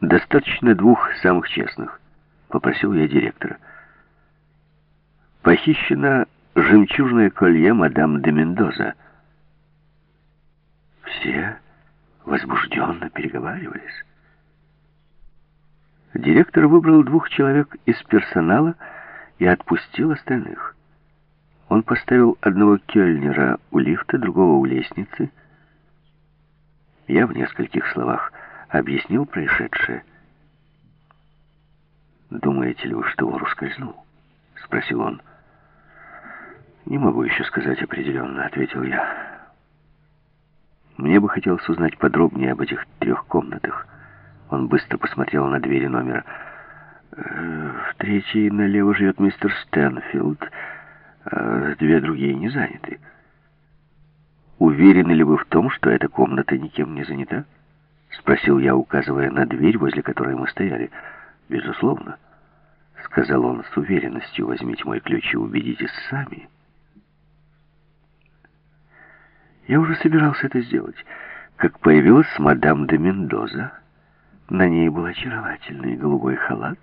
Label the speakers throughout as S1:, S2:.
S1: Достаточно двух самых честных, попросил я директора. Похищено жемчужное колье мадам де Мендоза. Все возбужденно переговаривались. Директор выбрал двух человек из персонала и отпустил остальных. Он поставил одного кельнера у лифта, другого у лестницы. Я в нескольких словах объяснил происшедшее. «Думаете ли вы, что вор ускользнул?» — спросил он. «Не могу еще сказать определенно», — ответил я. «Мне бы хотелось узнать подробнее об этих трех комнатах». Он быстро посмотрел на двери номера. «Э, «В третьей налево живет мистер Стэнфилд, а две другие не заняты. Уверены ли вы в том, что эта комната никем не занята?» Спросил я, указывая на дверь, возле которой мы стояли. «Безусловно», — сказал он с уверенностью. «Возьмите мой ключ и убедитесь сами». Я уже собирался это сделать, как появилась мадам де Мендоза. На ней был очаровательный голубой халат,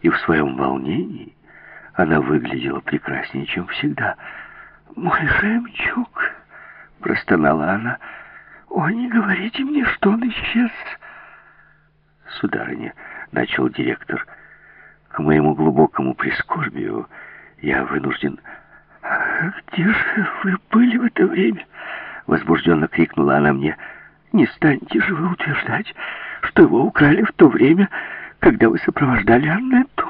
S1: и в своем волнении она выглядела прекраснее, чем всегда. «Мой жемчуг!» — простонала она. «О, не говорите мне, что он исчез!» «Сударыня», — начал директор, — «к моему глубокому прискорбию я вынужден...» «Где же вы были в это время?» — возбужденно крикнула она мне. «Не станете же вы утверждать, что его украли в то время, когда вы сопровождали Аннету?»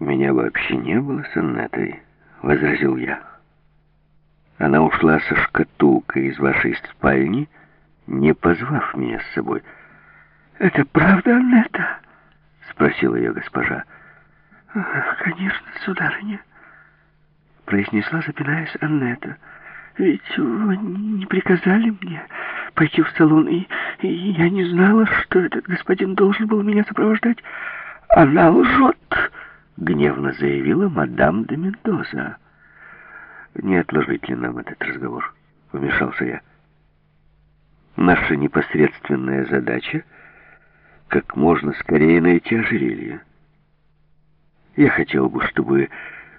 S1: «Меня вообще не было с Аннетой», — возразил я. «Она ушла со шкатулкой из вашей спальни, не позвав меня с собой». «Это правда, Аннета?» — спросила ее госпожа. «Конечно, сударыня», — произнесла, запинаясь Аннета. «Ведь вы не приказали мне пойти в салон, и, и я не знала, что этот господин должен был меня сопровождать. Она лжет!» гневно заявила мадам де Мендоза. «Не отложить ли нам этот разговор?» — вмешался я. «Наша непосредственная задача — как можно скорее найти ожерелье. Я хотел бы, чтобы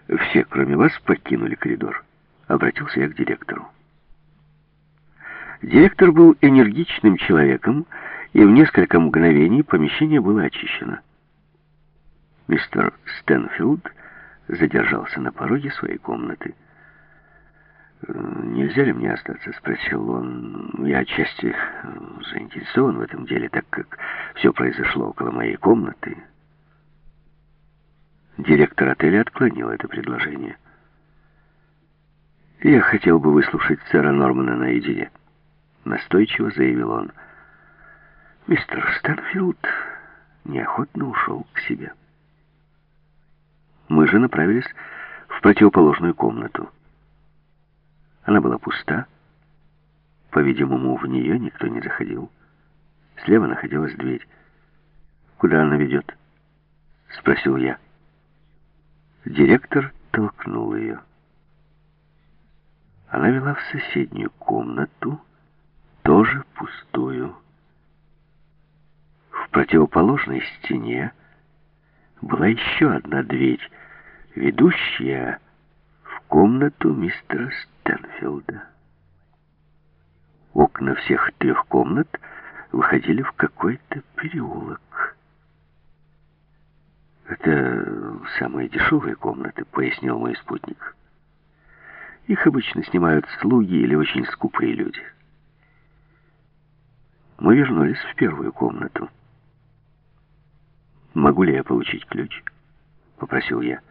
S1: все, кроме вас, покинули коридор». Обратился я к директору. Директор был энергичным человеком, и в несколько мгновений помещение было очищено. Мистер Стэнфилд задержался на пороге своей комнаты. «Нельзя ли мне остаться?» — спросил он. «Я отчасти заинтересован в этом деле, так как все произошло около моей комнаты». Директор отеля отклонил это предложение. «Я хотел бы выслушать сэра Нормана наедине», — настойчиво заявил он. Мистер Стэнфилд неохотно ушел к себе. Мы же направились в противоположную комнату. Она была пуста. По-видимому, в нее никто не заходил. Слева находилась дверь. «Куда она ведет?» — спросил я. Директор толкнул ее. Она вела в соседнюю комнату, тоже пустую. В противоположной стене была еще одна дверь, ведущая комнату мистера Стэнфилда. Окна всех трех комнат выходили в какой-то переулок. «Это самые дешевые комнаты», — пояснил мой спутник. «Их обычно снимают слуги или очень скупые люди». Мы вернулись в первую комнату. «Могу ли я получить ключ?» — попросил я.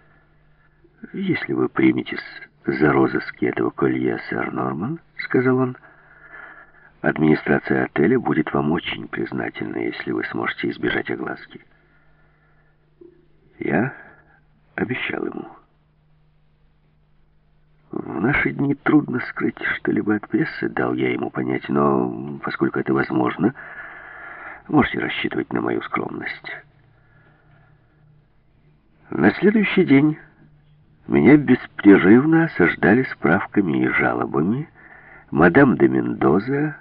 S1: «Если вы приметесь за розыски этого колье, сэр Норман, — сказал он, — администрация отеля будет вам очень признательна, если вы сможете избежать огласки». Я обещал ему. В наши дни трудно скрыть что-либо от прессы, дал я ему понять, но поскольку это возможно, можете рассчитывать на мою скромность. На следующий день меня беспрерывно осаждали справками и жалобами. Мадам де Мендоза,